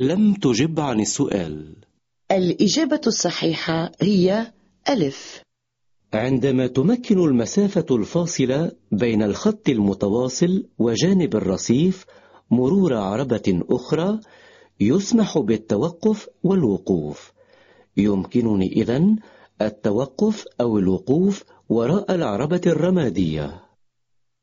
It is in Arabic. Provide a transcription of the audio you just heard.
لم تجب عن السؤال. الإجابة الصحيحة هي ألف. عندما تمكن المسافة الفاصلة بين الخط المتواصل وجانب الرصيف مرور عربة أخرى يسمح بالتوقف والوقوف. يمكنني إذن التوقف أو الوقوف وراء العربة الرمادية.